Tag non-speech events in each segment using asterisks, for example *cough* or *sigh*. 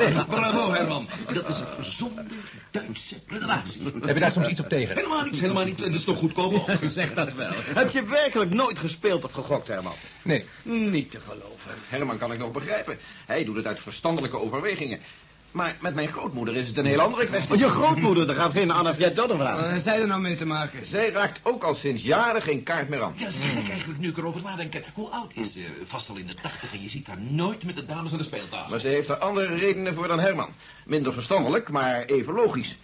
Nee. Bravo, Herman. Dat is een gezonde Duitse redenatie. Heb je daar soms iets op tegen? Helemaal niet, helemaal niet. Het is toch goedkoop op. *laughs* Zeg dat wel. Heb je werkelijk nooit gespeeld of gegokt, Herman? Nee. Niet te geloven. Herman kan ik nog begrijpen. Hij doet het uit verstandelijke overwegingen. Maar met mijn grootmoeder is het een heel andere kwestie. Je grootmoeder, de gravin Anna Fjodorova. Wat heeft zij er nou mee te maken? Zij raakt ook al sinds jaren geen kaart meer aan. Ja, dat is gek eigenlijk nu ik erover nadenk. Hoe oud is ze? Vast al in de tachtig en je ziet haar nooit met de dames aan de speeltafel. Maar ze heeft er andere redenen voor dan Herman. Minder verstandelijk, maar even logisch.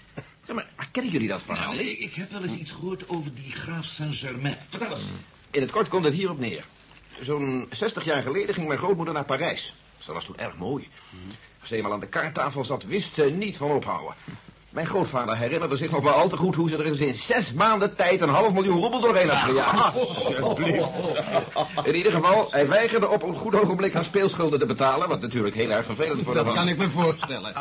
Zeg maar, maar kennen jullie dat verhaal Nou, ik, ik heb wel eens iets gehoord over die graaf Saint-Germain. Vertel eens. In het kort komt het hierop neer. Zo'n 60 jaar geleden ging mijn grootmoeder naar Parijs. Ze was toen erg mooi. Als ze eenmaal aan de kaarttafel zat, wist ze niet van ophouden. Mijn grootvader herinnerde zich nog wel al te goed hoe ze er in zes maanden tijd een half miljoen roebel doorheen had gejaagd. In ieder geval, hij weigerde op een goed ogenblik haar speelschulden te betalen, wat natuurlijk heel erg vervelend voor haar Dat was. kan ik me voorstellen.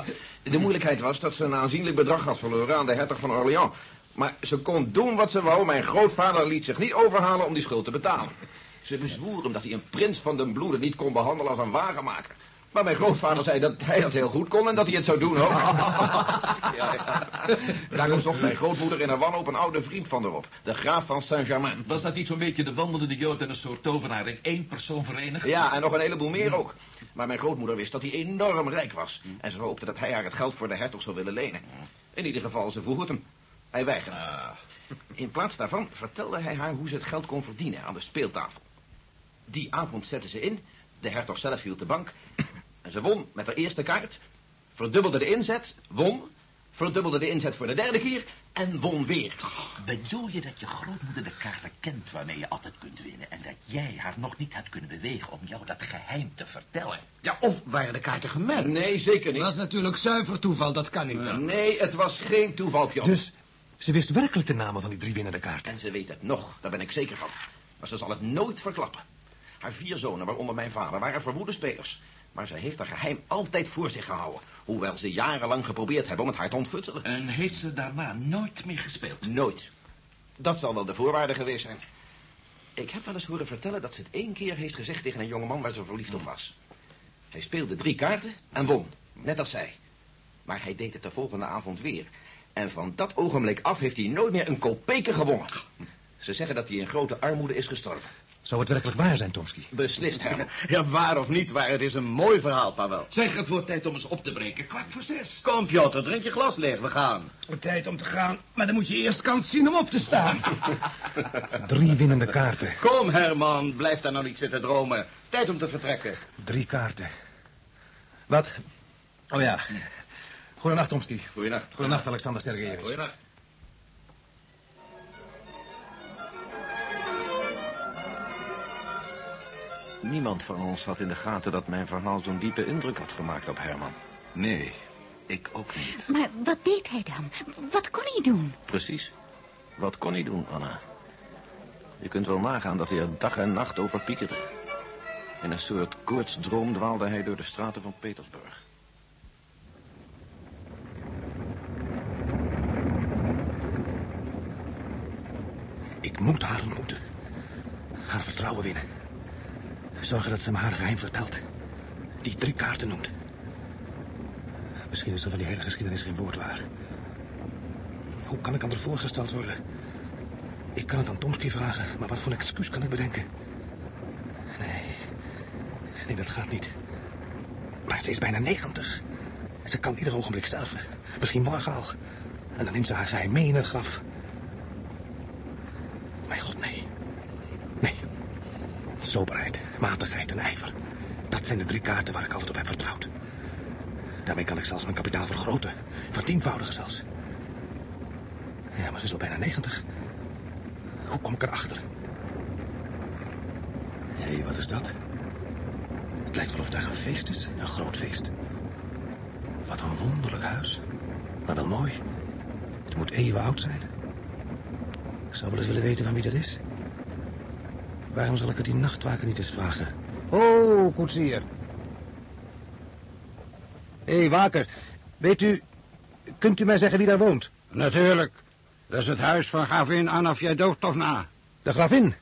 De moeilijkheid was dat ze een aanzienlijk bedrag had verloren aan de hertog van Orléans. Maar ze kon doen wat ze wou. Mijn grootvader liet zich niet overhalen om die schuld te betalen. Ze bezwoer hem dat hij een prins van den bloede niet kon behandelen als een wagenmaker. Maar mijn grootvader zei dat hij dat heel goed kon en dat hij het zou doen ook. *laughs* ja, ja. Daarom zocht mijn grootmoeder in haar wanhoop een oude vriend van erop. De graaf van Saint-Germain. Was dat niet zo'n beetje de wandelende jood en een soort tovenaar in één persoon verenigd? Ja, en nog een heleboel meer ook. Maar mijn grootmoeder wist dat hij enorm rijk was. En ze hoopte dat hij haar het geld voor de hertog zou willen lenen. In ieder geval, ze vroeg het hem. Hij weigerde. In plaats daarvan vertelde hij haar hoe ze het geld kon verdienen aan de speeltafel. Die avond zette ze in. De hertog zelf hield de bank. En ze won met haar eerste kaart. Verdubbelde de inzet. Won. Verdubbelde de inzet voor de derde keer. En won weer. Bedoel je dat je grootmoeder de kaarten kent waarmee je altijd kunt winnen... en dat jij haar nog niet hebt kunnen bewegen om jou dat geheim te vertellen? Ja, of waren de kaarten gemerkt? Nee, zeker niet. Dat is natuurlijk zuiver toeval, dat kan niet dan. Nee, het was geen toeval, Piotr. Dus ze wist werkelijk de namen van die drie winnende kaarten. En ze weet het nog, daar ben ik zeker van. Maar ze zal het nooit verklappen. Haar vier zonen, waaronder mijn vader, waren verwoede spelers. Maar ze heeft haar geheim altijd voor zich gehouden. Hoewel ze jarenlang geprobeerd hebben om het haar te ontfutselen. En heeft ze daarna nooit meer gespeeld? Nooit. Dat zal wel de voorwaarde geweest zijn. Ik heb wel eens horen vertellen dat ze het één keer heeft gezegd tegen een jongeman waar ze verliefd op was. Hij speelde drie kaarten en won, net als zij. Maar hij deed het de volgende avond weer. En van dat ogenblik af heeft hij nooit meer een kopeker gewonnen. Ze zeggen dat hij in grote armoede is gestorven. Zou het werkelijk waar zijn, Tomsky? Beslist, Herman. Ja, waar of niet waar, het is een mooi verhaal, Pavel. Zeg, het wordt tijd om eens op te breken. Kwart voor zes. Kom, Piotr, drink je glas leeg, we gaan. Tijd om te gaan, maar dan moet je eerst kans zien om op te staan. *laughs* Drie winnende kaarten. Kom, Herman, blijf daar nou niet zitten dromen. Tijd om te vertrekken. Drie kaarten. Wat? Oh ja. Goedenacht, Tomsky. Goeienacht. Goedenacht, Alexander Sergejevich. Goeienacht. Niemand van ons had in de gaten dat mijn verhaal zo'n diepe indruk had gemaakt op Herman. Nee, ik ook niet. Maar wat deed hij dan? Wat kon hij doen? Precies. Wat kon hij doen, Anna? Je kunt wel nagaan dat hij er dag en nacht over piekerde. In een soort koortsdroom dwaalde hij door de straten van Petersburg. Ik moet haar ontmoeten. Haar vertrouwen winnen. Zorgen dat ze me haar geheim vertelt. Die drie kaarten noemt. Misschien is er van die hele geschiedenis geen woord waar. Hoe kan ik aan haar voorgesteld worden? Ik kan het aan Tomsky vragen, maar wat voor een excuus kan ik bedenken? Nee, nee, dat gaat niet. Maar ze is bijna negentig. Ze kan ieder ogenblik sterven. Misschien morgen al. En dan neemt ze haar geheim mee in het graf. Mijn god, nee. Nee. Soberheid, matigheid en ijver. Dat zijn de drie kaarten waar ik altijd op heb vertrouwd. Daarmee kan ik zelfs mijn kapitaal vergroten. Vertienvoudigen zelfs. Ja, maar ze is al bijna negentig. Hoe kom ik erachter? Hé, wat is dat? Het lijkt wel of daar een feest is. Een groot feest. Wat een wonderlijk huis. Maar wel mooi. Het moet eeuwen oud zijn. Ik zou wel eens willen weten van wie dat is. Waarom zal ik het die nachtwaker niet eens vragen? Oh, koetsier. Hé, hey, waker. Weet u... Kunt u mij zeggen wie daar woont? Natuurlijk. Dat is het huis van gravin Anna Fjodortovna. De gravin.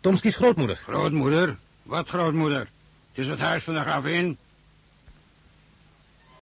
Tomskys grootmoeder. Grootmoeder? Wat grootmoeder? Het is het huis van de gravin.